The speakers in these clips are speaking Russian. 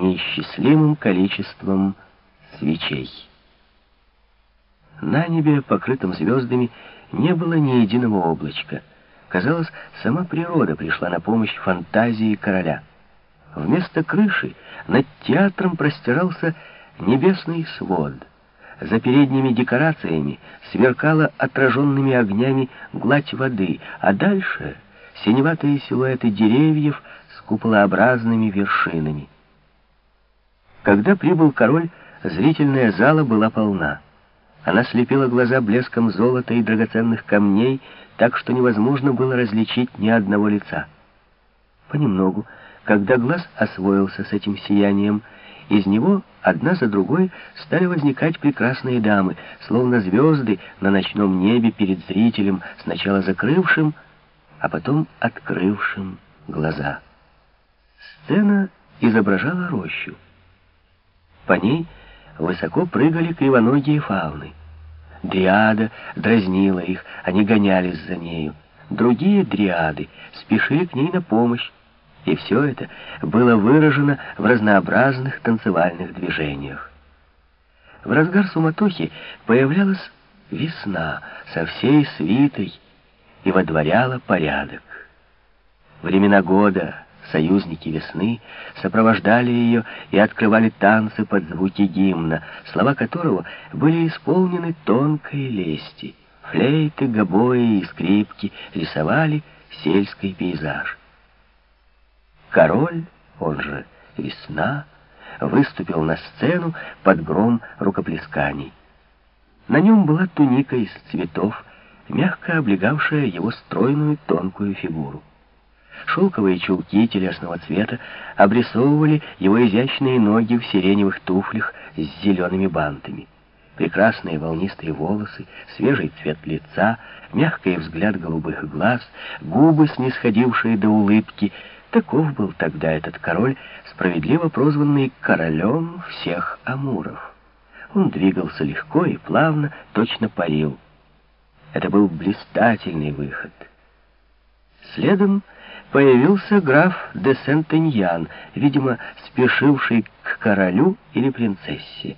неисчислимым количеством свечей. На небе, покрытом звездами, не было ни единого облачка. Казалось, сама природа пришла на помощь фантазии короля. Вместо крыши над театром простирался небесный свод. За передними декорациями сверкала отраженными огнями гладь воды, а дальше синеватые силуэты деревьев с куполообразными вершинами. Когда прибыл король, зрительная зала была полна. Она слепила глаза блеском золота и драгоценных камней, так что невозможно было различить ни одного лица. Понемногу, когда глаз освоился с этим сиянием, из него одна за другой стали возникать прекрасные дамы, словно звезды на ночном небе перед зрителем, сначала закрывшим, а потом открывшим глаза. Сцена изображала рощу. По ней высоко прыгали кривоногие фауны. Дриада дразнила их, они гонялись за нею. Другие дриады спешили к ней на помощь, и все это было выражено в разнообразных танцевальных движениях. В разгар суматохи появлялась весна со всей свитой и водворяла порядок. Времена года, союзники весны, сопровождали ее и открывали танцы под звуки гимна, слова которого были исполнены тонкой лести. Флейты, гобои и скрипки рисовали сельский пейзаж. Король, он же Весна, выступил на сцену под гром рукоплесканий. На нем была туника из цветов, мягко облегавшая его стройную тонкую фигуру. Шелковые чулки телесного цвета обрисовывали его изящные ноги в сиреневых туфлях с зелеными бантами. Прекрасные волнистые волосы, свежий цвет лица, мягкий взгляд голубых глаз, губы, снисходившие до улыбки. Таков был тогда этот король, справедливо прозванный королем всех амуров. Он двигался легко и плавно, точно парил. Это был блистательный выход. Следом появился граф де Сентеньян, видимо, спешивший к королю или принцессе.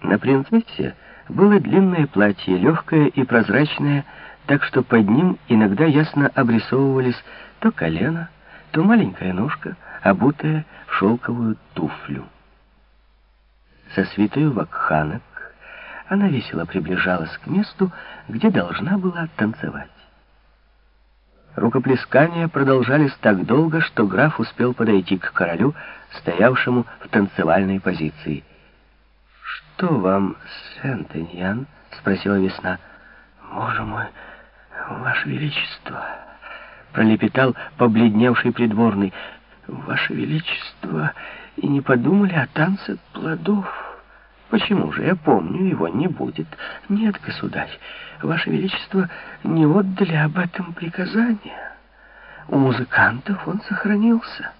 На принцессе было длинное платье, легкое и прозрачное, так что под ним иногда ясно обрисовывались то колено, то маленькая ножка, обутая в шелковую туфлю. Со святою вакханок она весело приближалась к месту, где должна была танцевать. Рукоплескания продолжались так долго, что граф успел подойти к королю, стоявшему в танцевальной позиции. «Что вам, Сент-Эньян?» — спросила весна. «Боже мой, ваше величество!» — пролепетал побледневший придворный. «Ваше величество, и не подумали о танце плодов?» Почему же? Я помню, его не будет. Нет, государь, ваше величество не отдали об этом приказания. У музыкантов он сохранился.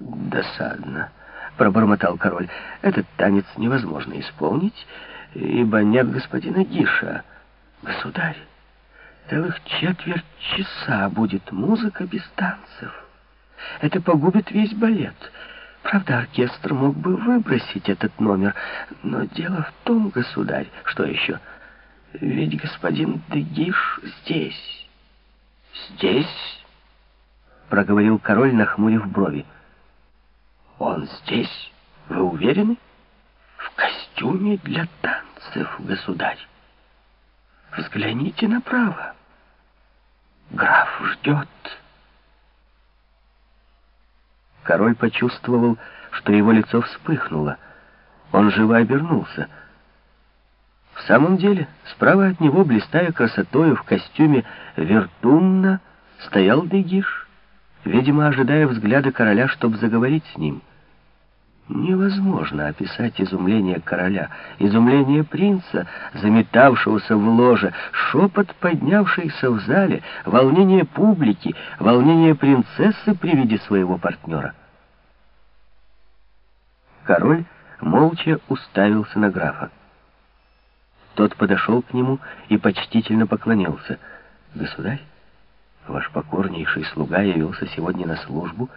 Досадно, пробормотал король. Этот танец невозможно исполнить, ибо нет господина Гиша. Государь, целых четверть часа будет музыка без танцев. Это погубит весь балет. Правда, оркестр мог бы выбросить этот номер, но дело в том, государь, что еще? Ведь господин Дегиш здесь. Здесь? Проговорил король, нахмурив брови. Он здесь? Вы уверены? В костюме для танцев, государь. Взгляните направо. Граф ждет. Король почувствовал, что его лицо вспыхнуло. Он живо обернулся. В самом деле, справа от него, блистая красотою в костюме вертунна, стоял Дегиш, видимо, ожидая взгляда короля, чтобы заговорить с ним. Невозможно описать изумление короля, изумление принца, заметавшегося в ложе, шепот, поднявшийся в зале, волнение публики, волнение принцессы при виде своего партнера. Король молча уставился на графа. Тот подошел к нему и почтительно поклонился. «Государь, ваш покорнейший слуга явился сегодня на службу»,